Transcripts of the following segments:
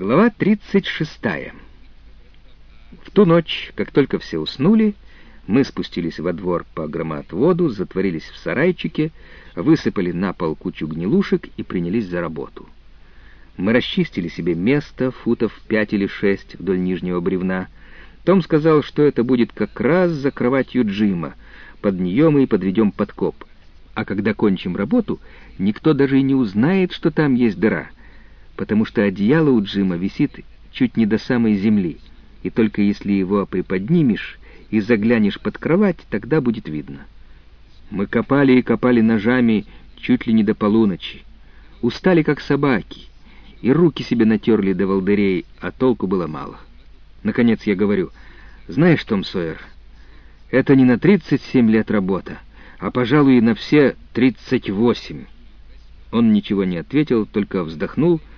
Глава 36. В ту ночь, как только все уснули, мы спустились во двор по громоотводу, затворились в сарайчике, высыпали на пол кучу гнилушек и принялись за работу. Мы расчистили себе место, футов пять или шесть вдоль нижнего бревна. Том сказал, что это будет как раз за кроватью Джима. Под нее мы и подведем подкоп. А когда кончим работу, никто даже и не узнает, что там есть дыра — потому что одеяло у Джима висит чуть не до самой земли, и только если его приподнимешь и заглянешь под кровать, тогда будет видно. Мы копали и копали ножами чуть ли не до полуночи. Устали, как собаки, и руки себе натерли до волдырей, а толку было мало. Наконец я говорю, знаешь, Том Сойер, это не на 37 лет работа, а, пожалуй, и на все 38. Он ничего не ответил, только вздохнул —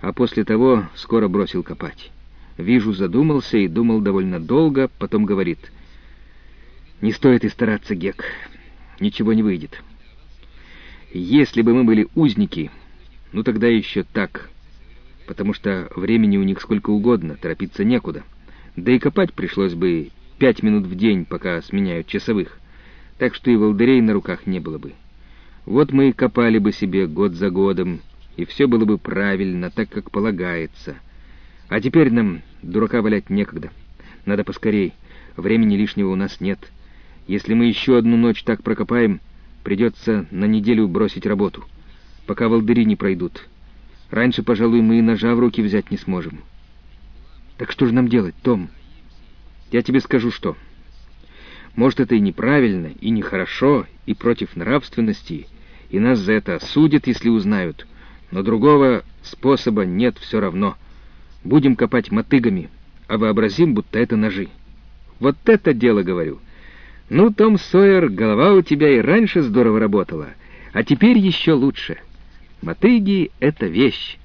а после того скоро бросил копать. Вижу, задумался и думал довольно долго, потом говорит, «Не стоит и стараться, Гек, ничего не выйдет. Если бы мы были узники, ну тогда еще так, потому что времени у них сколько угодно, торопиться некуда. Да и копать пришлось бы пять минут в день, пока сменяют часовых, так что и волдырей на руках не было бы. Вот мы и копали бы себе год за годом, и все было бы правильно, так как полагается. А теперь нам дурака валять некогда. Надо поскорей, времени лишнего у нас нет. Если мы еще одну ночь так прокопаем, придется на неделю бросить работу, пока волдыри не пройдут. Раньше, пожалуй, мы и ножа в руки взять не сможем. Так что же нам делать, Том? Я тебе скажу, что. Может, это и неправильно, и нехорошо, и против нравственности, и нас за это осудят, если узнают — но другого способа нет все равно. Будем копать мотыгами, а вообразим, будто это ножи. Вот это дело, говорю. Ну, Том Сойер, голова у тебя и раньше здорово работала, а теперь еще лучше. Мотыги — это вещь.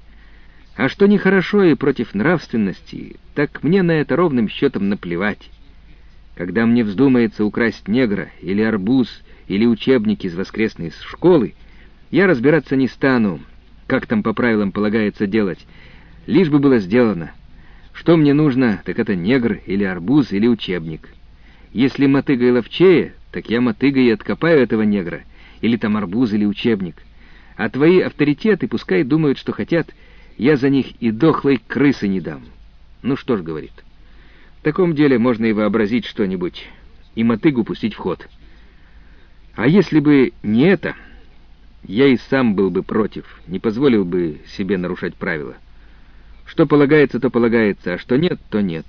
А что нехорошо и против нравственности, так мне на это ровным счетом наплевать. Когда мне вздумается украсть негра или арбуз или учебники из воскресной школы, я разбираться не стану, как там по правилам полагается делать, лишь бы было сделано. Что мне нужно, так это негр или арбуз или учебник. Если мотыга и ловчее, так я мотыга и откопаю этого негра, или там арбуз или учебник. А твои авторитеты пускай думают, что хотят, я за них и дохлой крысы не дам. Ну что ж, говорит, в таком деле можно и вообразить что-нибудь, и мотыгу пустить в ход. А если бы не это я и сам был бы против, не позволил бы себе нарушать правила. Что полагается, то полагается, а что нет, то нет.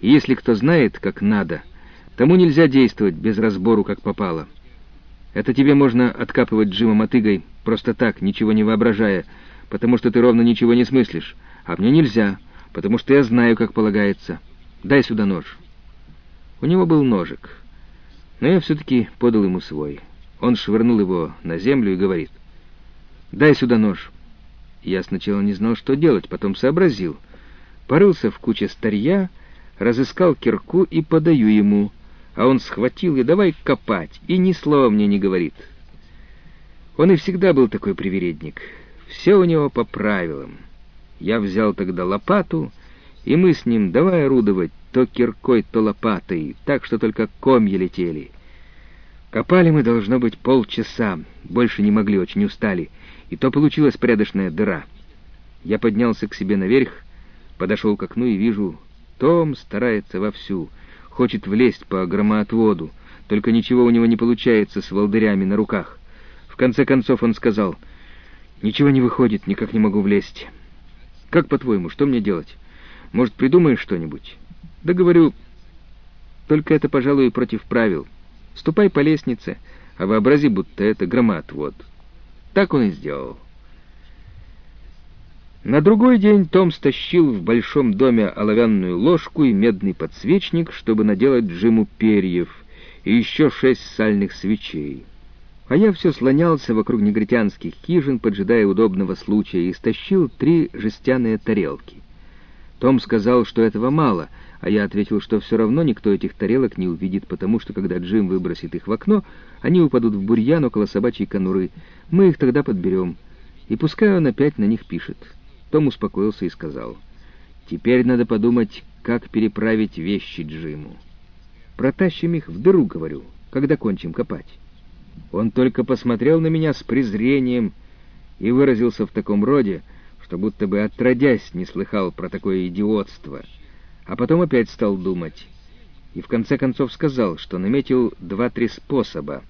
И если кто знает, как надо, тому нельзя действовать без разбору, как попало. Это тебе можно откапывать Джима мотыгой просто так, ничего не воображая, потому что ты ровно ничего не смыслишь, а мне нельзя, потому что я знаю, как полагается. Дай сюда нож. У него был ножик, но я все-таки подал ему свой. Он швырнул его на землю и говорит, «Дай сюда нож». Я сначала не знал, что делать, потом сообразил. Порылся в куче старья, разыскал кирку и подаю ему, а он схватил и давай копать, и ни слова мне не говорит. Он и всегда был такой привередник. Все у него по правилам. Я взял тогда лопату, и мы с ним давай орудовать то киркой, то лопатой, так что только комья летели. Копали мы, должно быть, полчаса, больше не могли, очень устали, и то получилась порядочная дыра. Я поднялся к себе наверх, подошел к окну и вижу, Том старается вовсю, хочет влезть по громоотводу, только ничего у него не получается с волдырями на руках. В конце концов он сказал, «Ничего не выходит, никак не могу влезть. Как, по-твоему, что мне делать? Может, придумаешь что-нибудь?» «Да говорю, только это, пожалуй, против правил». Ступай по лестнице, а вообрази, будто это громоотвод. Так он и сделал. На другой день Том стащил в большом доме оловянную ложку и медный подсвечник, чтобы наделать Джиму перьев, и еще шесть сальных свечей. А я все слонялся вокруг негритянских хижин, поджидая удобного случая, и стащил три жестяные тарелки. Том сказал, что этого мало — а я ответил, что все равно никто этих тарелок не увидит, потому что когда Джим выбросит их в окно, они упадут в бурьян около собачьей конуры. Мы их тогда подберем. И пускай он опять на них пишет. Том успокоился и сказал, Теперь надо подумать, как переправить вещи Джиму. Протащим их в дыру, говорю, когда кончим копать. Он только посмотрел на меня с презрением и выразился в таком роде, что будто бы отродясь не слыхал про такое идиотство, а потом опять стал думать, и в конце концов сказал, что наметил два-три способа,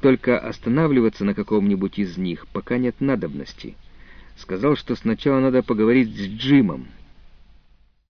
только останавливаться на каком-нибудь из них пока нет надобности. Сказал, что сначала надо поговорить с Джимом —